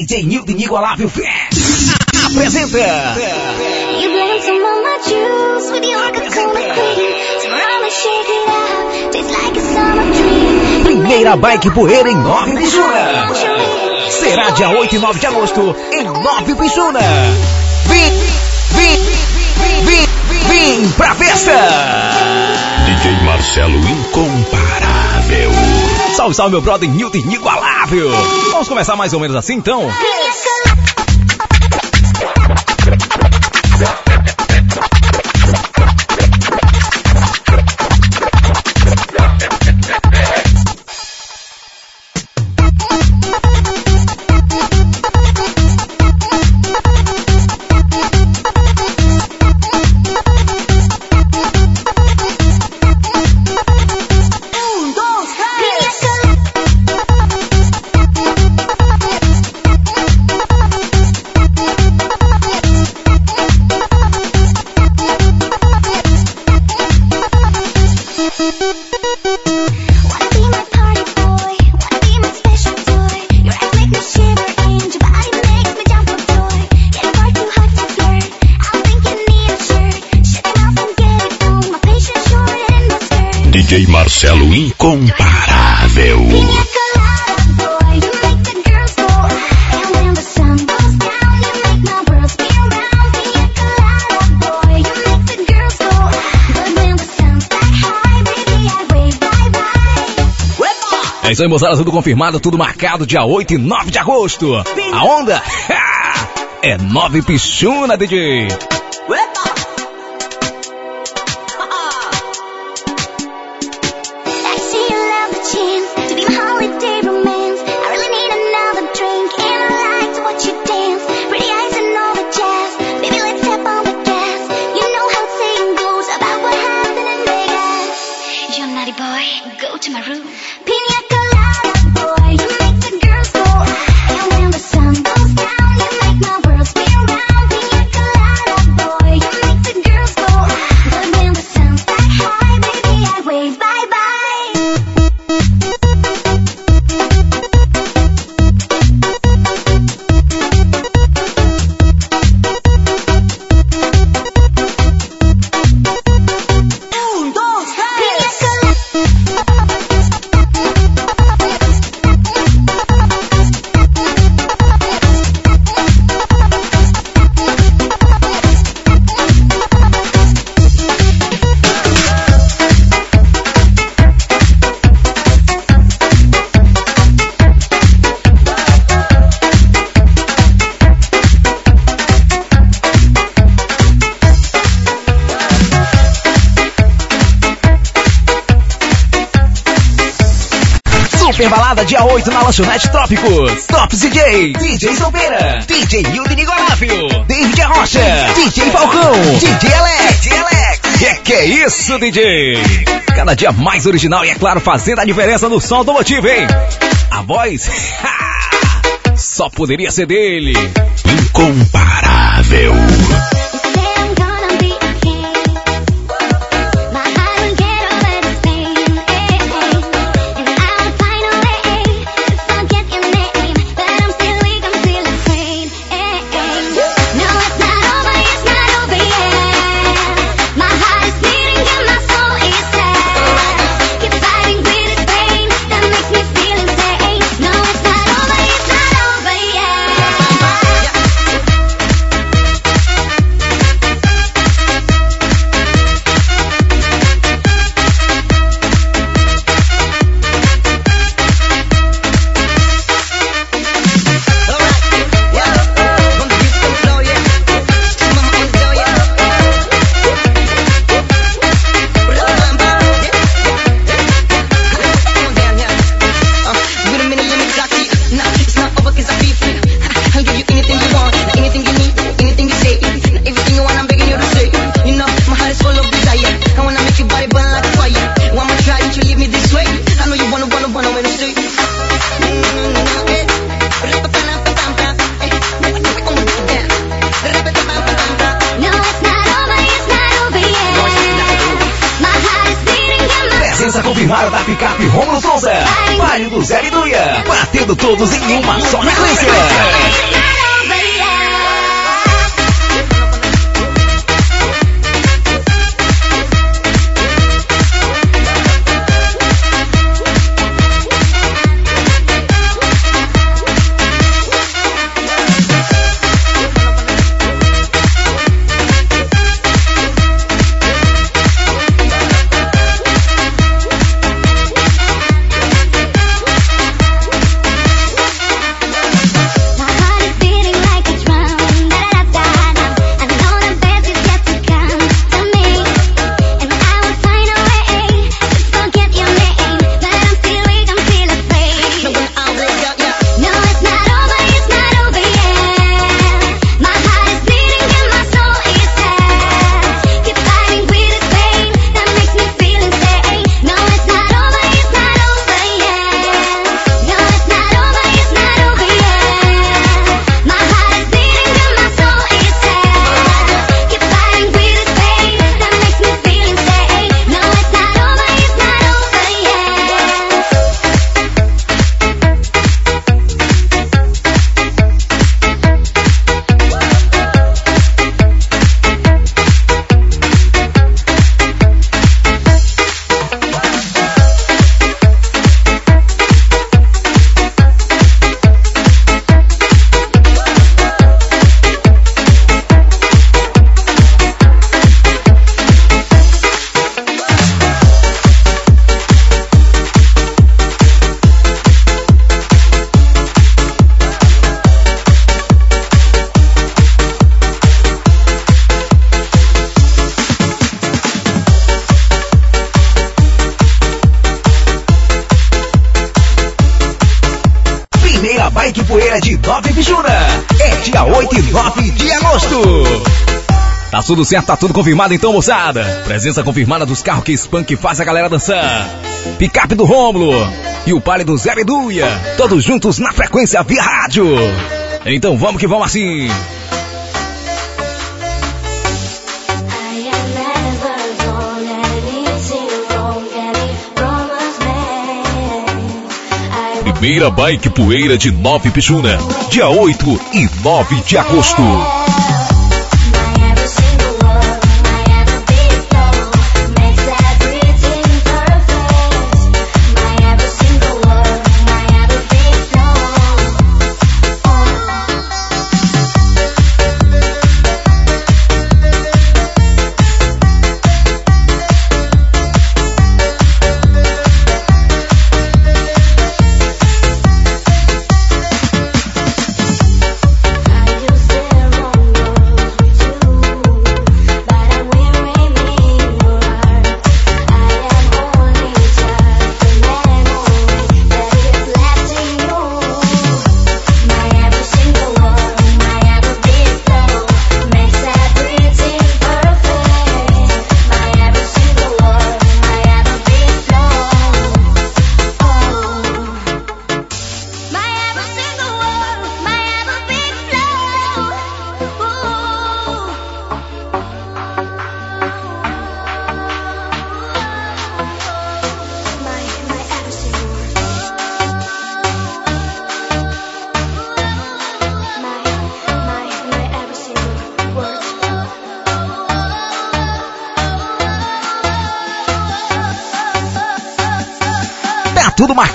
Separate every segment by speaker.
Speaker 1: DJ Nilton Inigualável Fest apresenta. You blend some of my juice with your Coca-Cola cream. Tomorrow shake it out, tastes like a summer dream. Primeira bike poeira em Nova Pixuna. Será dia 8 e 9 de agosto em Nova Pixuna. Vim, vim, vim, vim, vim pra festa.
Speaker 2: DJ Marcelo Incomparável.
Speaker 1: Salve, salve, meu brother Nilton Inigualável. Vamos começar mais ou menos assim então?
Speaker 2: Marcelo Incomparável.
Speaker 1: É isso aí, moçada, tudo confirmado, tudo marcado, dia 8 e 9 de agosto. A onda é 9 Pichuna, DJ. Dia 8 na Lanchonete Trópicos. Top DJ, DJ Solbeira, DJ Hilde Nigolável, David Rocha, DJ Falcão, DJ Alex, DJ Alex. Que que é isso, DJ? Cada dia mais original e, é claro, fazendo a diferença no som do motivo, hein? A voz, só poderia ser dele.
Speaker 2: Incomparável.
Speaker 1: Picape Romulo Souza. Mário do Zé e Duia. Batendo todos em uma só sequência.
Speaker 3: Tudo certo, tá tudo confirmado então, moçada. Presença confirmada dos carros que que faz a galera dançar. Picape do Rômulo e o palio do Zé Beduia. Todos juntos na frequência via rádio. Então vamos que vamos assim.
Speaker 1: Primeira Bike Poeira de Nove Pichuna, dia 8 e 9 de agosto.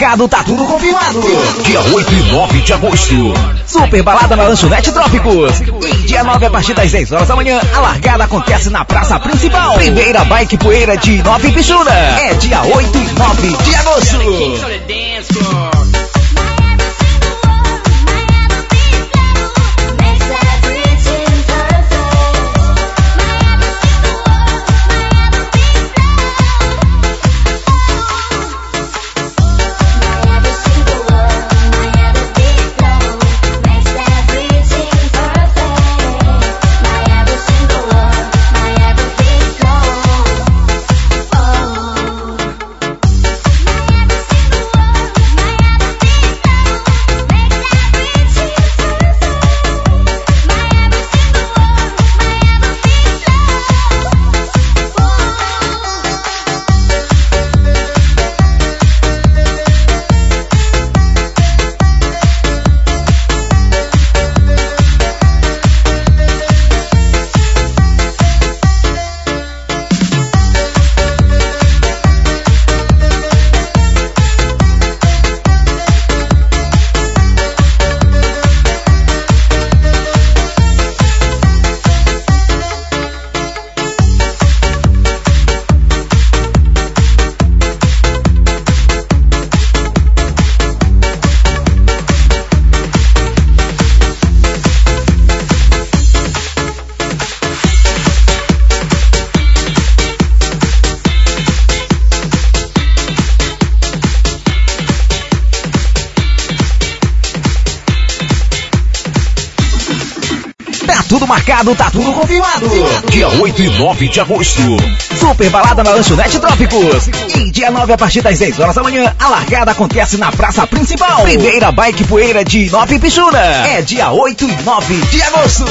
Speaker 3: Marcado, tá tudo confirmado. Dia 8 e 9 de agosto. Super balada na lanchonete Trópicos. E dia 9 a partir das 10 horas da manhã, a largada acontece na praça principal. Primeira bike poeira de Nova Pichura. É dia 8 e 9 de agosto. Marcado, tá tudo confirmado. Dia 8 e 9 de agosto. Super balada na Lanchonete Trópicos. E dia 9 a partir das 10 horas da manhã, a largada acontece na praça principal. Primeira bike poeira de Nova Pichuna. É dia 8 e 9 de agosto.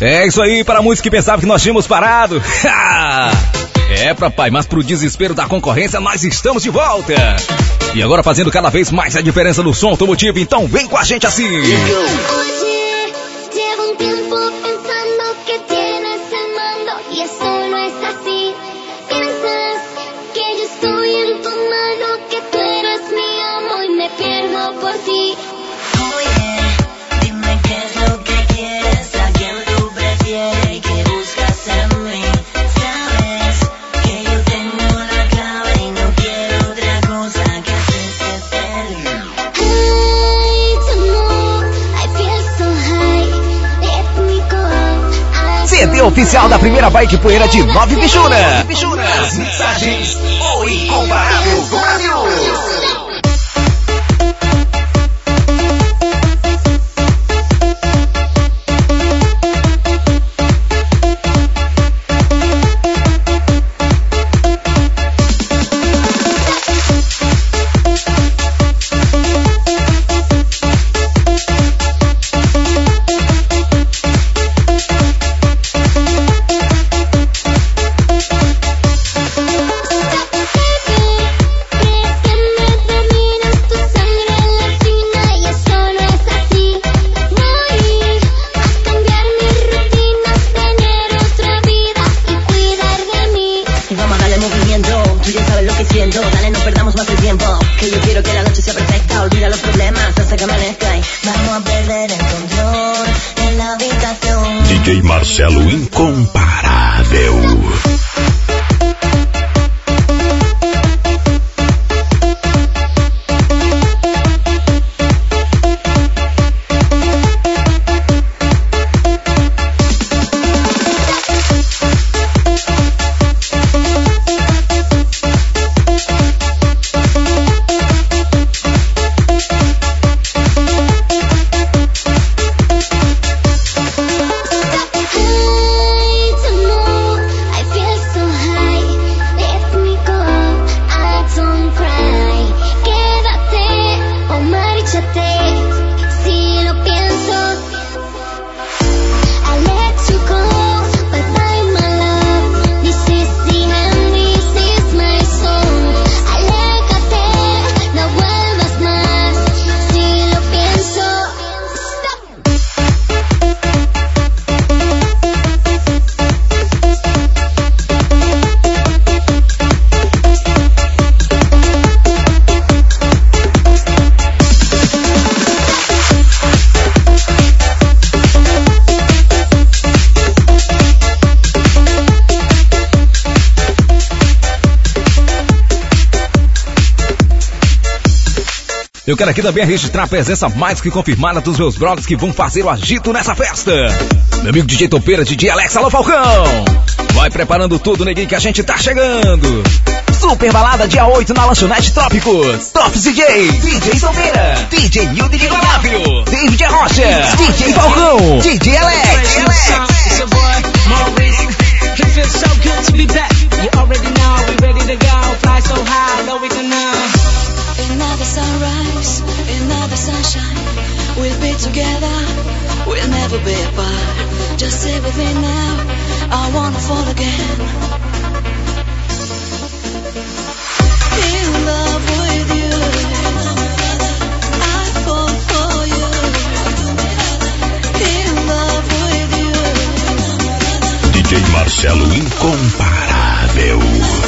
Speaker 3: É isso aí para muitos que pensavam que nós tínhamos parado. É, papai, mas pro desespero da concorrência, nós estamos de volta. E agora fazendo cada vez mais a diferença no som automotivo, então vem com a gente assim. Oficial da primeira bike poeira de Nove Bichura. As mensagens, Eu yo quiero
Speaker 4: que la noche sea perfecta. Olvida los problemas hasta que amanezca. Y
Speaker 5: vamos a perder el control en la habitación.
Speaker 6: DJ Marcelo Incomparável.
Speaker 7: Eu quero aqui também registrar a presença mais que confirmada dos meus brothers que vão fazer o agito nessa festa. Meu amigo DJ Topeira, DJ Alex, alô Falcão. Vai preparando tudo, neguinho, que a gente tá chegando. Super balada dia 8 na Lanchonete Trópicos. Tops DJ, DJ Topeira, DJ Nil DJ Flávio, David Rocha, DJ Falcão, DJ Alex. DJ Alex.
Speaker 8: Another sunrise together, we'll never be apart. Just stay with me now, I wanna fall again. In love with you, I fall. In love.
Speaker 6: DJ Marcelo Incomparável.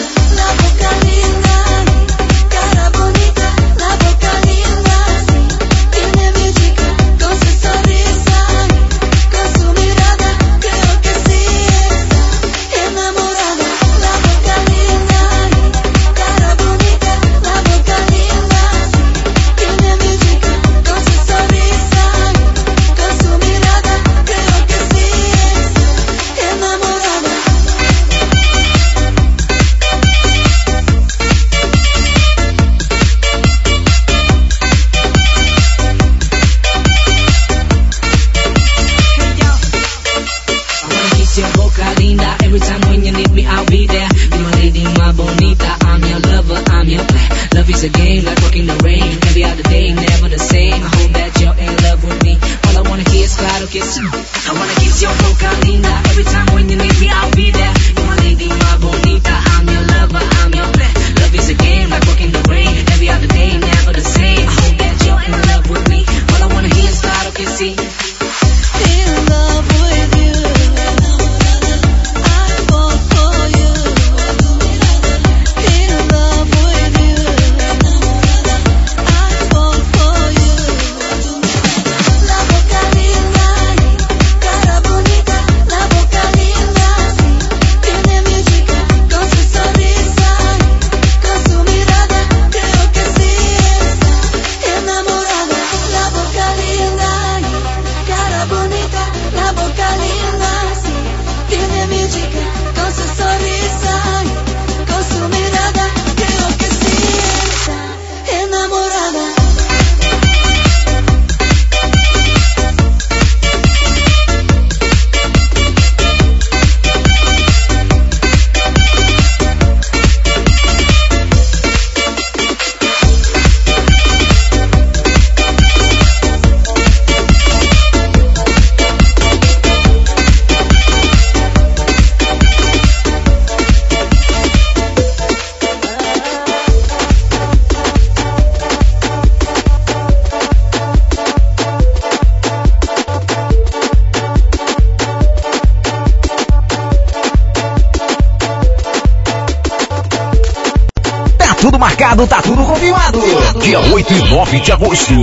Speaker 3: Marcado, tá tudo confirmado.
Speaker 7: Dia 8 e 9 de agosto.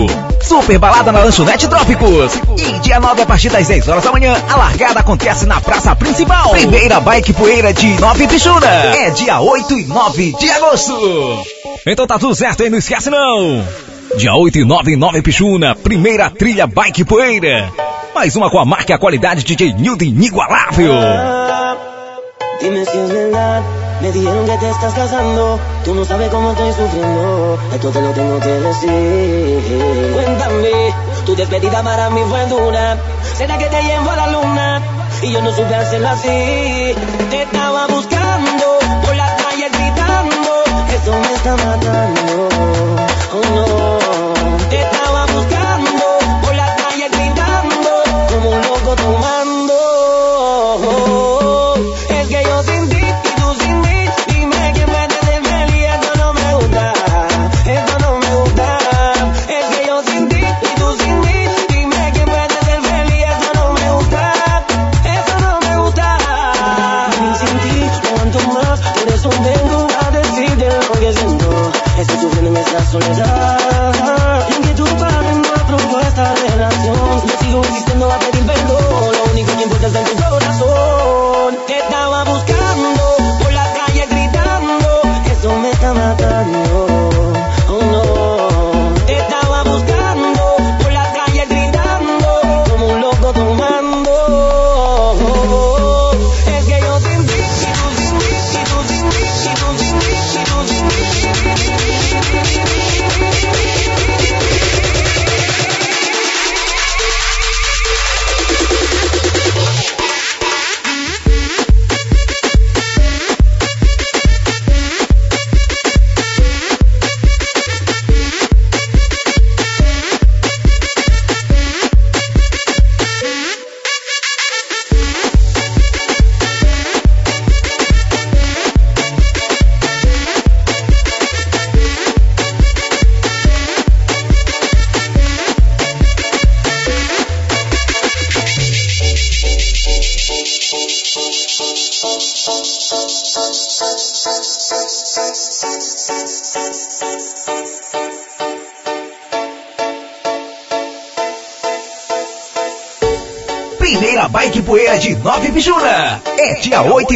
Speaker 3: Super balada na Lanchonete Trópicos. E dia 9, a partir das 10 horas da manhã, a largada acontece na praça principal. Primeira bike poeira de Nova Pichuna. É dia 8 e 9 de agosto. Então tá tudo certo, hein? Não esquece não. Dia 8 e 9 em Nova Pichuna, primeira trilha bike poeira. Mais uma com a marca e a qualidade DJ Nildo inigualável.
Speaker 9: Verdad, me dijeron que te estás casando. Tú no sabes cómo estoy sufriendo. Esto te lo tengo que decir. Cuéntame, tu despedida para mí fue dura. ¿Será que te llevo a la luna? Y yo no supe hacerlo así. Te estaba buscando por las calles gritando. Esto me está matando. Oh no. Te estaba buscando por las calles gritando. Como un loco tomando.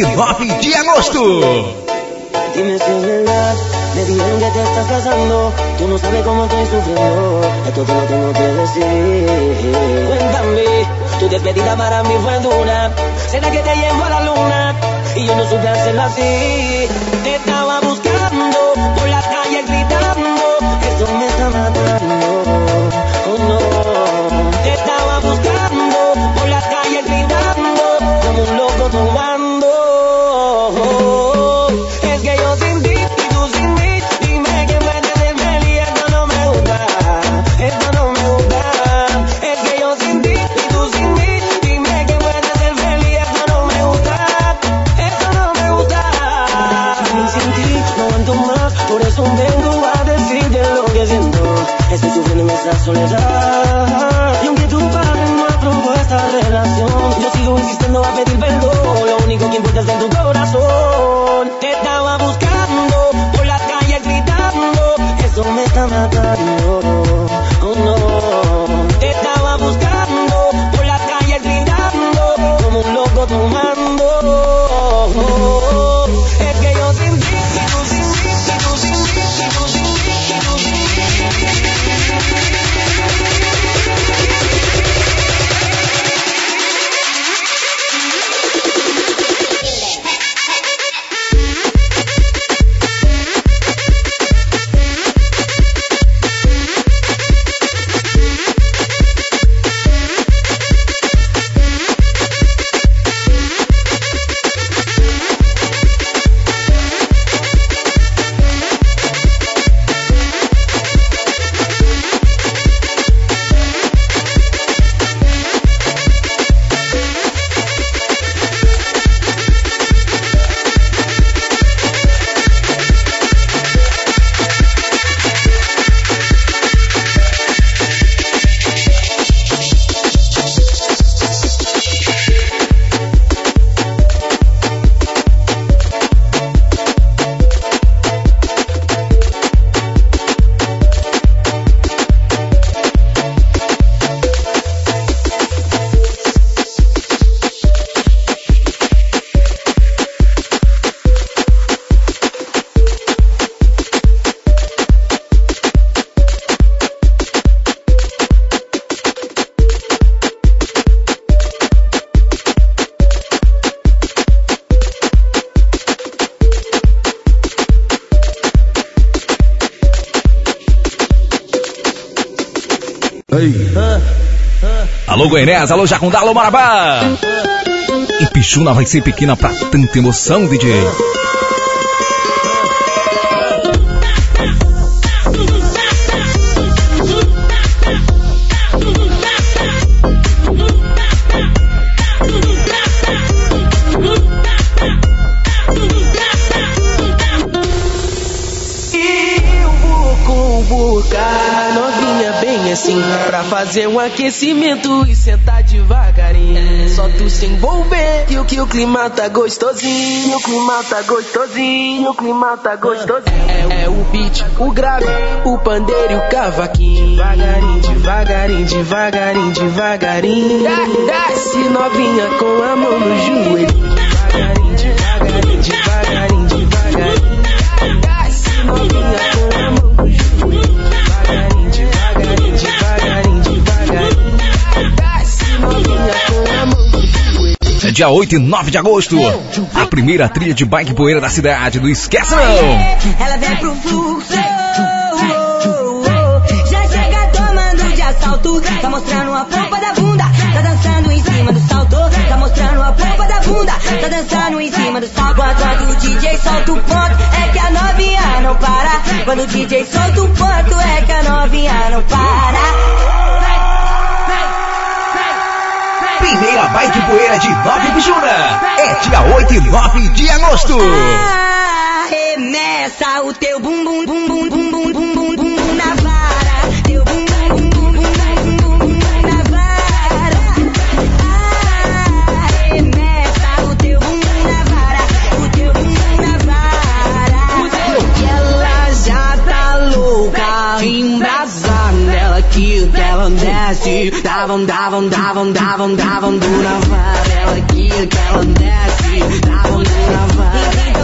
Speaker 3: Dia 8 e 9 de agosto.
Speaker 9: Dime si es verdad, me dijeron que te estás casando. Tú no sabes cómo estoy sufriendo. Esto te lo tengo que decir. Cuéntame, tu despedida para mí fue dura. ¿Será que te llevo a la luna? Y yo no supe hacerlo así. Te estaba buscando por las calles gritando.
Speaker 7: Goianés, alô Jacundá, alô Marabá. E Pichuna vai ser pequena pra tanta emoção, DJ.
Speaker 10: Assim Pra fazer um aquecimento e sentar devagarinho. Só tu se envolver que o que o clima tá gostosinho O clima tá gostosinho, o clima tá gostosinho. É, é o beat, o grave, o pandeiro e o cavaquinho. Devagarinho, devagarinho, devagarinho, devagarinho. Desce novinha com a mão no joelho. Devagarinho, devagarinho,
Speaker 7: dia 8 e 9 de agosto. A primeira trilha de bike poeira da cidade. Não esquece não.
Speaker 11: Ela vem pro fluxo. Já chega tomando de assalto. Tá mostrando a polpa da bunda. Tá dançando em cima do salto. Tá mostrando a polpa da bunda. Tá dançando em cima do salto. Quando o DJ solta o ponto, é que a novinha não para. Quando o DJ solta o ponto, é que a novinha não para.
Speaker 7: Primeira bike poeira de Nove Bijuna. É dia 8 e 9 de agosto.
Speaker 11: Arremessa o teu bum bum bum bum bum bum bum bum bum bum na vara. Teu bum bum bum bum bum bum bum bum na vara. Arremessa o teu bum bum na vara. O teu bum bum na vara.
Speaker 10: E ela já tá louca, embrasada. aqui, aquela desce. Davam, davam, davam, davam, davam dura vara. Ela aqui, aquela desce. Davam dura vara.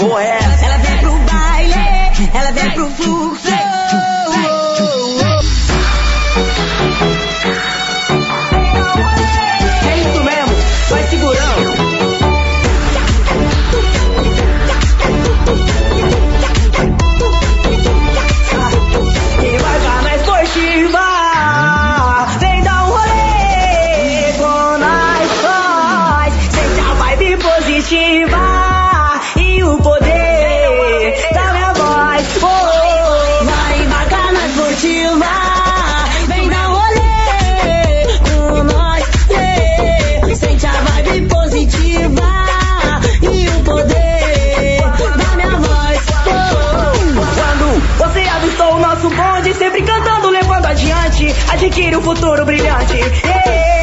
Speaker 10: avô é um futuro brilhante. Ei,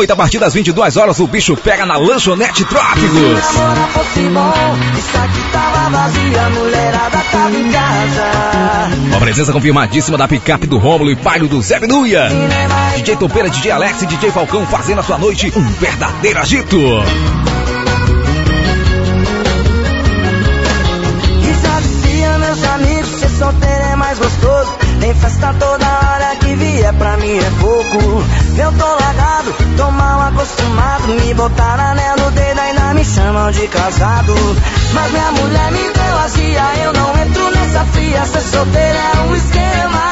Speaker 7: 8, a partir das 22 horas, o bicho pega na lanchonete Trópicos.
Speaker 10: Agora fosse bom, isso aqui tava vazia, a mulherada tava em casa.
Speaker 7: Com a presença confirmadíssima da picape do Rômulo e Paio do Zé Biduia. DJ Topeira, DJ Alex e DJ Falcão fazendo a sua noite um verdadeiro agito.
Speaker 10: E é solteiro é mais gostoso. Tem festa toda hora que vier, pra mim é pouco. Eu tô largado, tô mal acostumado. Me botaram anel no dedo, ainda me chamam de casado. Mas minha mulher me deu azia, eu não entro nessa fria. Ser solteiro é um esquema.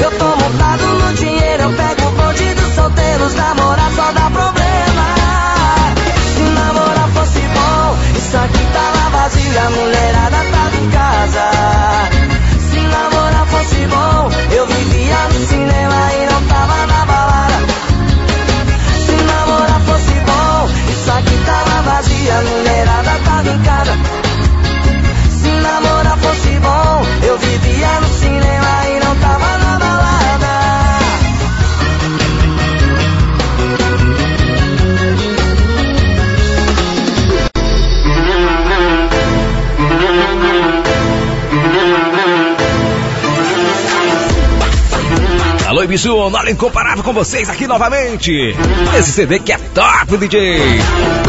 Speaker 10: Eu tô montado no dinheiro, eu pego o bonde dos solteiros. Namorar só dá problema. Se namorar fosse bom, isso aqui tava vazio, a mulherada
Speaker 3: bicho, olha incomparável com vocês aqui novamente. Esse CD que é top, DJ.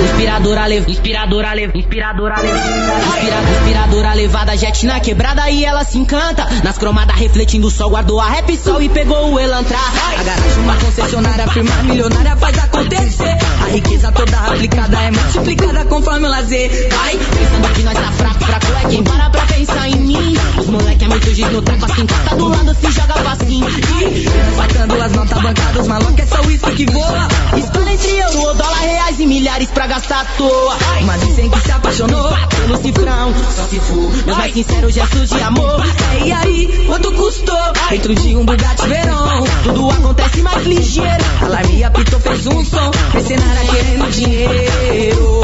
Speaker 9: Inspiradora leva, inspiradora leva, inspiradora leva. Inspira, inspiradora levada, jet na quebrada e ela se encanta. Nas cromadas refletindo o sol, guardou a rap sol e pegou o elantra. A garagem, uma concessionária, firma milionária faz acontecer. A riqueza toda aplicada é multiplicada conforme o lazer. Vai, pensando que nós tá fraco, fraco é quem para pra pensar em mim. Os moleque é muito giz no treco, assim, tá do lado, se joga facinho. E faltando as notas bancadas, maluco é só isso que voa. Escolha entre euro dólar, reais e milhares pra gastar à toa. Mas dizem que se apaixonou pelo cifrão, só se for. Meus mais sinceros gestos de amor. E aí, quanto custou? Dentro de um Bugatti Verão, tudo acontece mais ligeiro. Alarme apitou, fez um som, mercenária querendo dinheiro.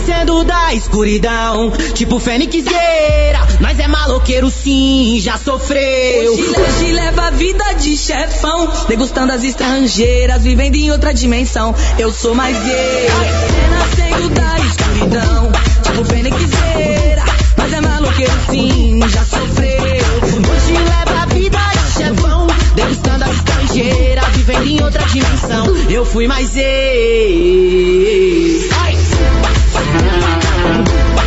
Speaker 9: Nascendo da escuridão, tipo fênixeira. Nós é maloqueiro sim, já sofreu.
Speaker 12: Hoje leva a vida de chefão, degustando as estrangeiras, vivendo em outra dimensão. Eu sou mais eu, renascendo da escuridão, tipo fênixeira. Mas é maloqueiro sim, já sofreu.
Speaker 9: Hoje leva a vida de chefão, degustando as estrangeiras, vivendo em outra dimensão. Eu fui mais eu.
Speaker 12: thank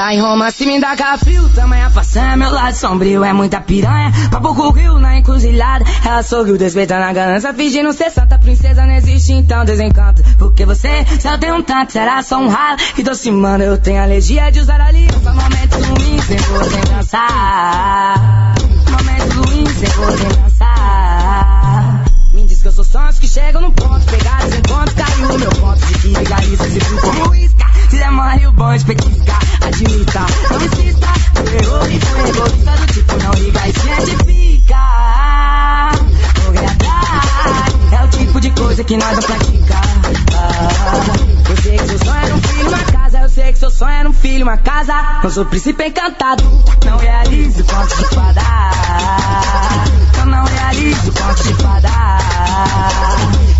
Speaker 12: Está em Roma, se me dá frio, tamanha façanha, meu lado sombrio é muita piranha. Papo com o rio na encruzilhada, ela sorriu, despeitando a ganância, fingindo ser santa princesa, não existe então desencanto. Porque você, se eu tenho um tanto, será só um ralo. E doce, mano, eu tenho alergia de usar aliança, momentos ruins, sem você dançar. Momentos ruins, sem você dançar. Me diz que eu sou sonhos que chegam no ponto, pegados em conto, caiu meu ponto de que vigarista se viu como isca. Se der mole, o bom de petiscar, admita, não insista. Errou e foi egoísta do tipo, não liga e se identifica. Correr é o tipo de coisa que nós não pratica. Ah, eu sei que seu sonho era sei que seu sonho era um filho, uma casa. Não sou príncipe encantado, não realizo conto de fada. Eu não realizo conto de fada.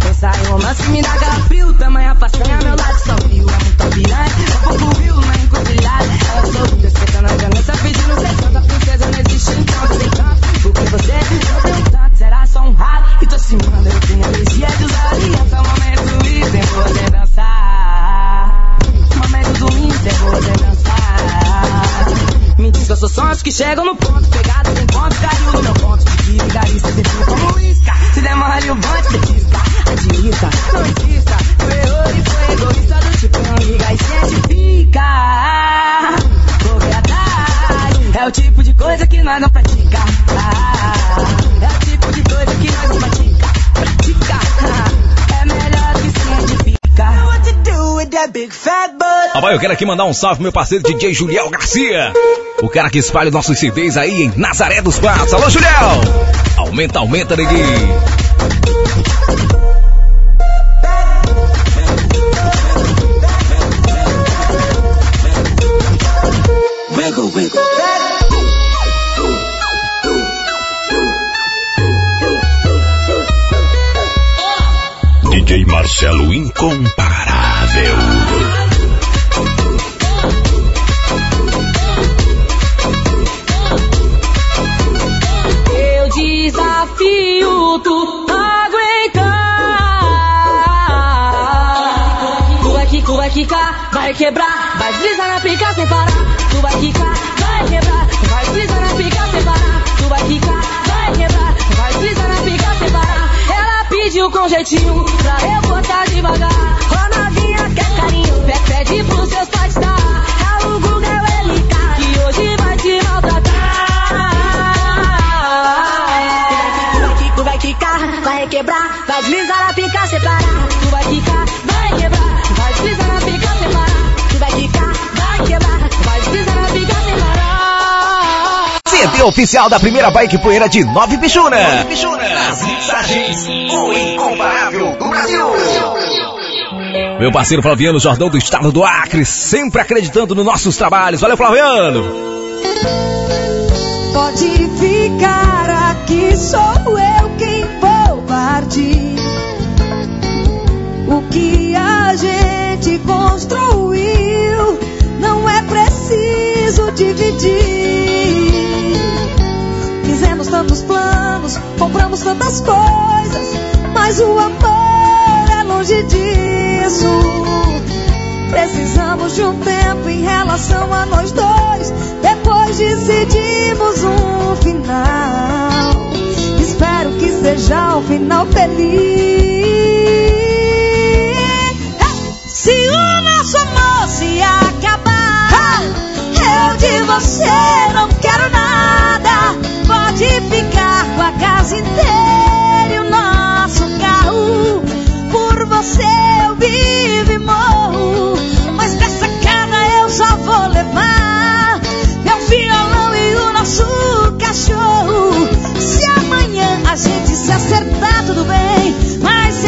Speaker 12: Pensar em romance me dá frio, tamanha façanha, meu lado sombrio é muito piranha. Eu vou pro rio na encruzilhada, ela sorriu, despertando a ganância, pedindo sessão princesa, não existe então desencanto. Porque você não tem tanto, será só um ralo. E tô se manda, eu tenho alergia de usar aliança, momento e sem poder dançar. Me diz que sou chegam no ponto, pegados em ponto, caiu no meu ponto. De vigarista, você viu como isca. Se der mole, o bonde não insista. Tu errou e foi egoísta do tipo, liga e se. Correr atrás, é o tipo de coisa que nós não pratica. É o tipo de coisa que nós não. Pratica,
Speaker 3: Rapaz, eu quero aqui mandar um salve pro meu parceiro DJ Juliel Garcia. O cara que espalha nossos CDs aí em Nazaré dos Patos. Alô, Juliel! Aumenta, aumenta, neguinho.
Speaker 1: Marcelo Incomparável.
Speaker 12: Eu desafio tu aguentar. Tu vai quicar, vai quicar, vai quebrar, vai deslizar na pica sem parar. Tu vai quicar, vai quebrar, vai deslizar na pica sem parar. Tu vai quicar, pediu com jeitinho pra eu botar devagar. Ô novinha, quer carinho, pede, pros seus pais dar. É o Google, é o LK, que hoje vai te maltratar. Vai quicar, vai quicar, vai quebrar, vai deslizar na pica separar. Tu vai quicar,
Speaker 3: Parceria oficial da primeira bike poeira de Nove Bichuna. Nas listagens, o incomparável do Brasil. Meu parceiro Flaviano Jordão do estado do Acre, sempre acreditando nos nossos trabalhos. Valeu, Flaviano!
Speaker 13: Pode ficar aqui, sou eu quem vou partir. O que a gente construiu não
Speaker 14: é preciso
Speaker 13: dividir. Tantos planos, compramos tantas coisas, mas o amor é longe disso. Precisamos de um tempo em relação a nós dois. Depois decidimos um final. Espero que seja um final feliz. Se o nosso amor se acabar, eu de você não quero nada. Pode ficar com a casa inteira e o nosso carro. Por você eu vivo e morro. Mas dessa casa eu só vou levar meu violão e o nosso cachorro. Se amanhã a gente se acertar, tudo bem. Mas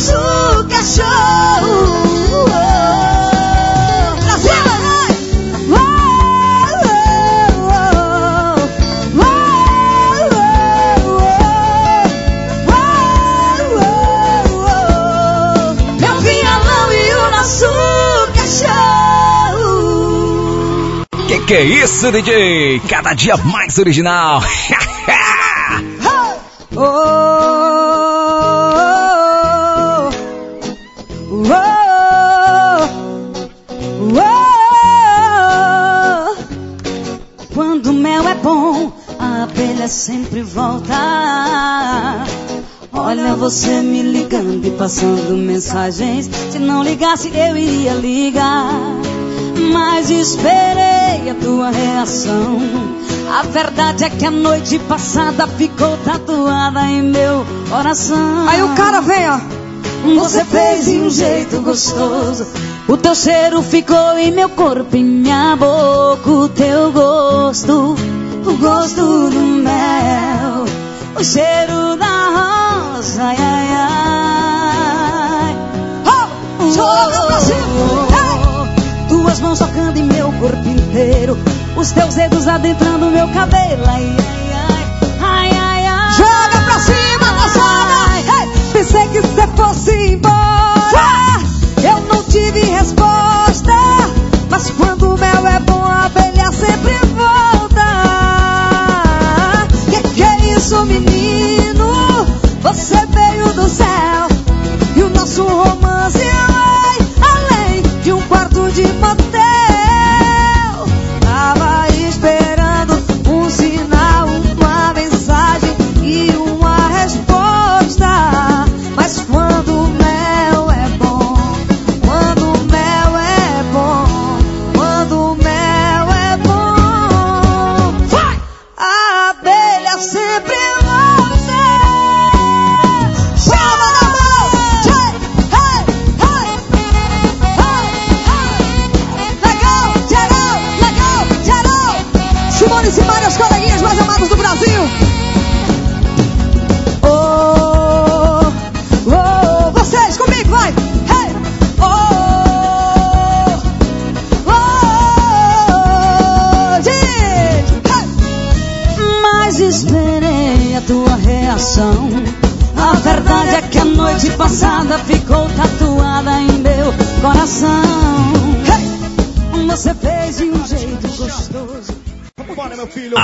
Speaker 13: o! Meu violão e o nosso cachorro.
Speaker 7: Que que é isso, DJ? Cada dia mais original.
Speaker 13: Oh, sempre volta. Olha você me ligando e passando mensagens. Se não ligasse, eu iria ligar. Mas esperei a tua reação. A verdade é que a noite passada ficou tatuada em meu coração.
Speaker 15: Aí o cara vem, ó.
Speaker 13: Você fez de um jeito gostoso. O teu cheiro ficou em meu corpo, em minha boca. O teu gosto, o gosto do mel. O cheiro da rosa, ai, ai, ai. Oh, joga pra cima. Tuas mãos tocando em meu corpo inteiro. Os teus dedos adentrando meu cabelo. Ai, ai, ai, ai, ai, ai.
Speaker 15: Joga pra cima, moçada!
Speaker 13: Hey! Pensei que você fosse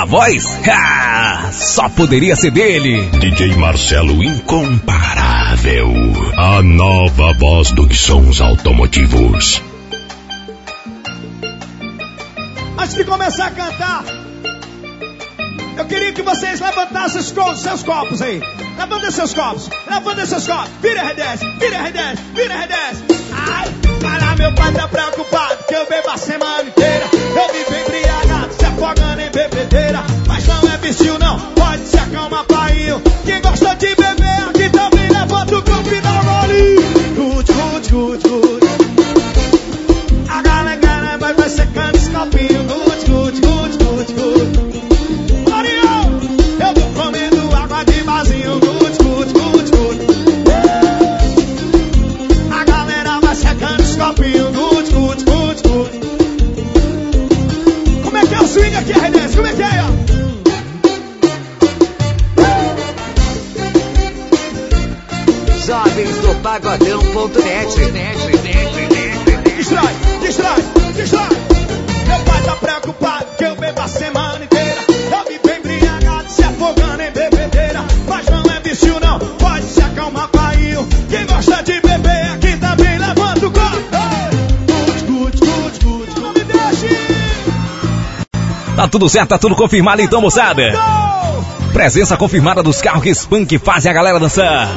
Speaker 1: voz? Ah, só poderia ser dele.
Speaker 8: DJ Marcelo Incomparável. A nova voz dos sons automotivos.
Speaker 16: Antes de começar a cantar, eu queria que vocês levantassem os seus copos aí. Levantem seus copos, levantem seus copos. Vira R10, vira R10, vira R10. Ai, para meu pai tá preocupado que eu bebo a semana inteira. Eu vivo embriagado, se afogando bebedeira. Mas não é vício não, pode se acalmar, painho. Quem gosta de beber Tá
Speaker 1: tudo certo, tá tudo confirmado então, moçada. Presença confirmada dos carros que spam que fazem a galera dançar.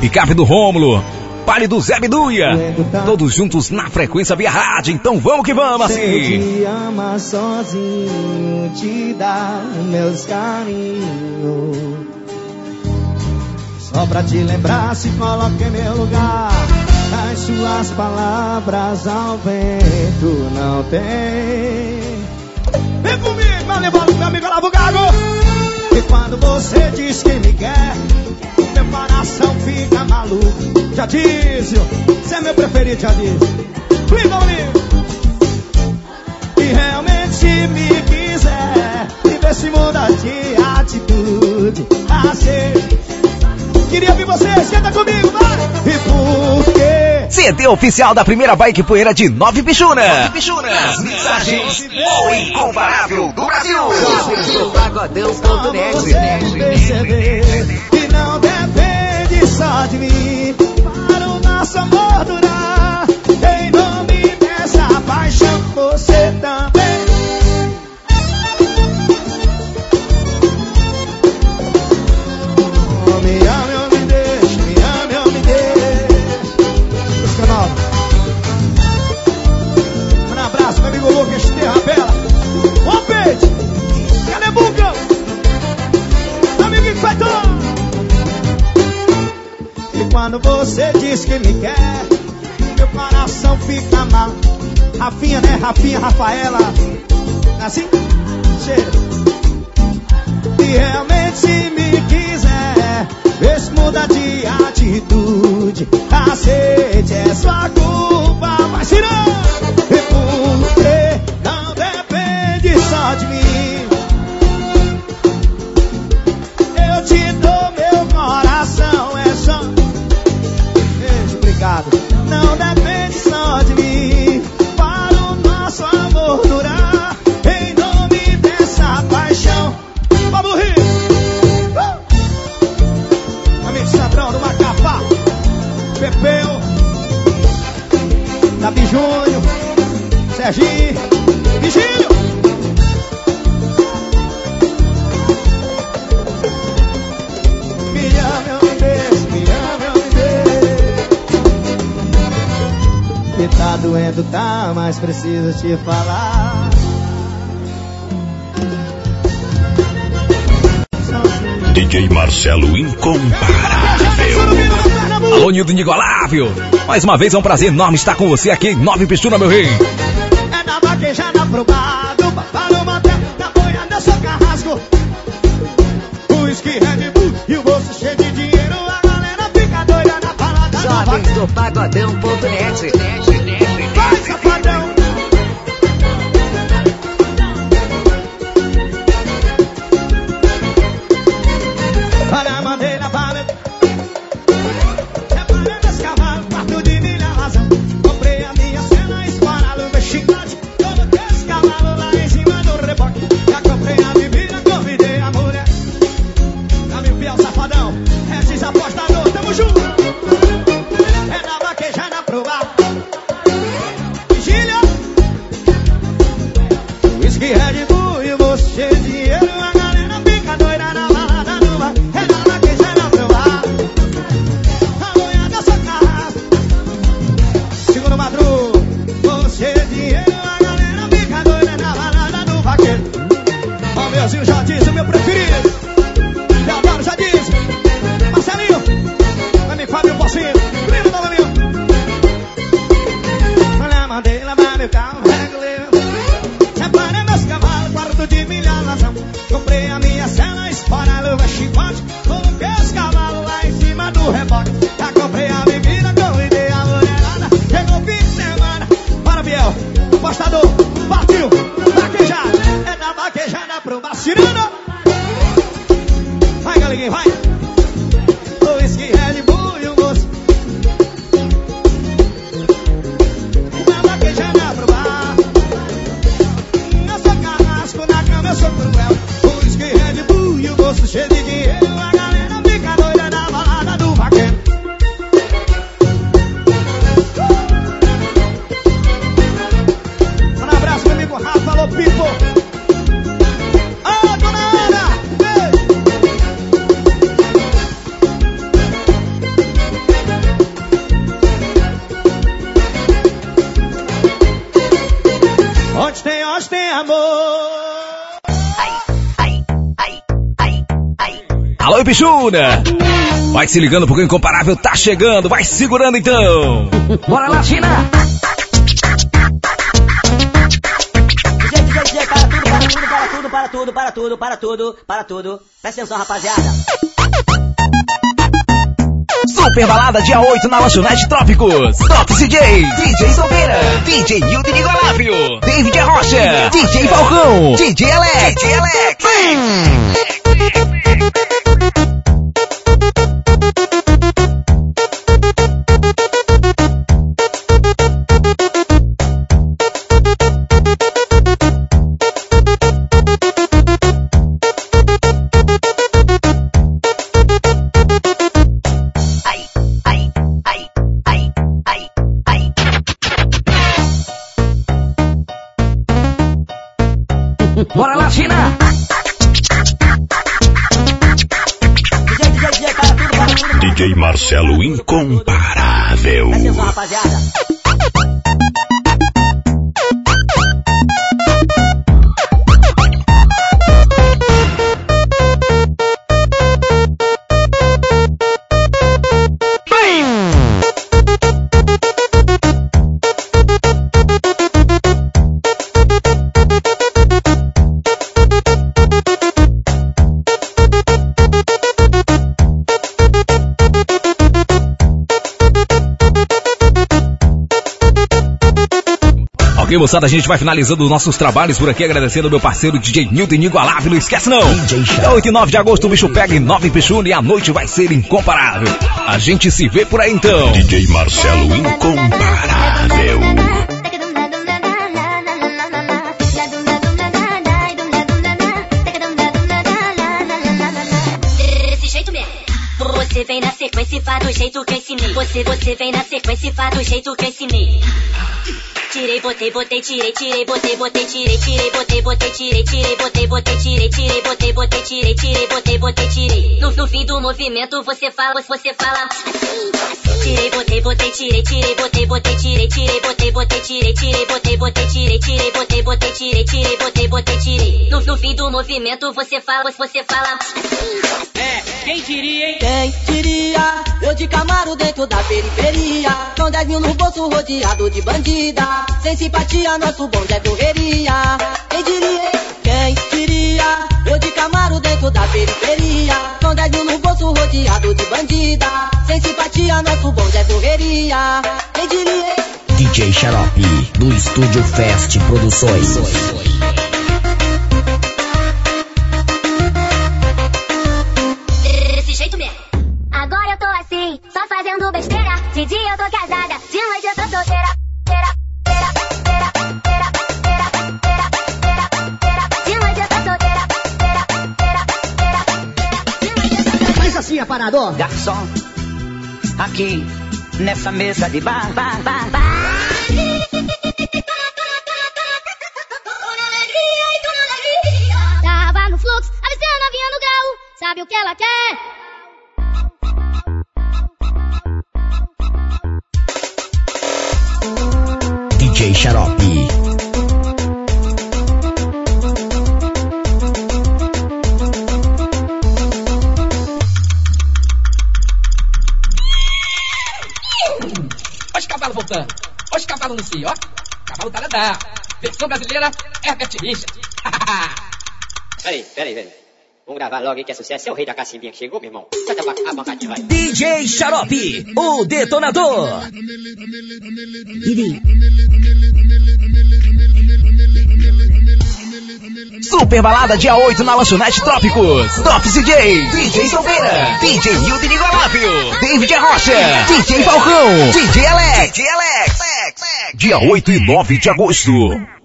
Speaker 1: Picape do Rômulo. Pare do Zé Biduia. Todos juntos na frequência via rádio. Então vamos que vamos, assim.
Speaker 16: te ama sozinho, te dar meus carinhos. Só pra te lembrar, se coloca em meu lugar. As suas palavras ao vento não tem. Vem comigo, meu levado, meu amigo Lavo Gago. E quando você diz que me quer, meu coração fica maluco. Já disse, você é meu preferido, já disse. Vem comigo. E realmente me quiser E vê se muda de atitude Assim Queria ver vocês, canta comigo, vai E por?
Speaker 3: CD oficial da primeira bike poeira de Nove Pichuna. As mensagens o incomparável do Brasil. Pagodão.net.
Speaker 16: perceber Que não depende só de mim Para o nosso amor durar quando você diz que me quer Meu coração fica mal Rafinha, né? Rafinha, Rafaela é Assim? Cheira e realmente se me quiser Vê se muda de atitude te falar.
Speaker 8: DJ Marcelo Incomparável.
Speaker 1: Alô, Nildo Nigolável. Mais uma vez é um prazer enorme estar com você aqui em Nove Pichuna, meu rei.
Speaker 16: É na vaquejada aprovado, para manter na boiada carrasco. O whisky Red Bull e o bolso cheio de dinheiro, a galera fica doida na parada do
Speaker 3: Jovens do Pagodão.net.
Speaker 7: Pichuna! Vai se ligando porque o Incomparável tá chegando, vai segurando então!
Speaker 3: Bora lá, China!
Speaker 9: DJ, DJ, DJ, para tudo, para tudo, para tudo, para tudo. Presta atenção, rapaziada.
Speaker 3: Super Balada dia 8 na Lanchonete Trópicos. Top CJ, DJ Solveira, DJ Nilton Inigualável, David Rocha, DJ Falcão, DJ Alex, DJ Alex.
Speaker 1: Marcelo Incomparável.
Speaker 9: Rapaziada.
Speaker 7: Ok, moçada, a gente vai finalizando os nossos trabalhos por aqui, agradecendo ao meu parceiro DJ Nilton Inigualável, não esquece não! Dia 8 e 9 de agosto o bicho pega em Nova Pichuna e a noite vai ser incomparável. A gente se vê por aí então!
Speaker 1: DJ Marcelo Incomparável.
Speaker 17: Desse jeito mesmo. Você vem na sequência e faz do jeito que eu ensinei. Você, você vem na sequência e faz do jeito que eu ensinei. Tirei, botei, botei, tirei, tirei, botei, botei, tirei, tirei, botei, botei, tirei, tirei, botei, botei, tirei, tirei, botei, botei, tirei, tirei, botei, botei, tirei. No, no fim do movimento você fala, você fala assim, Tirei, botei, botei, tirei, tirei, botei, botei, tirei, tirei, botei, botei, tirei, tirei, botei, botei, tirei, tirei, botei, botei, tirei, tirei, botei, botei, tirei. No, no fim do movimento você fala, você fala assim,
Speaker 18: Quem diria, hein?
Speaker 9: Quem diria? Eu de Camaro dentro da periferia. Com 10 mil no bolso rodeado de bandida. Sem simpatia, nosso bonde é correria. Quem diria? Quem diria? Eu de Camaro dentro da periferia. Com 10 mil no bolso rodeado de bandida. Sem simpatia, nosso bonde é correria. Quem diria?
Speaker 3: DJ Xarope, do Estúdio Fest Produções.
Speaker 19: Aparador.
Speaker 9: Garçom, aqui nessa mesa de bar, bar, bar, bar.
Speaker 17: Tava no fluxo, avistei a novinha no grau. Sabe o que ela quer?
Speaker 3: DJ Xarope.
Speaker 18: Taradá. Versão brasileira, Herbert Richard.
Speaker 20: Peraí, peraí, peraí. Vamos gravar logo aí que é sucesso. É o rei da cacimbinha que chegou, meu irmão. Canta a bancadinha, vai.
Speaker 3: DJ Xarope, o detonador. Super Balada dia 8 na Lanchonete Trópicos. Top CJ, DJ Solveira, DJ Nilton Inigualável, David Rocha, DJ Falcão, DJ Alex, DJ Alex. Dia 8 e 9 de agosto.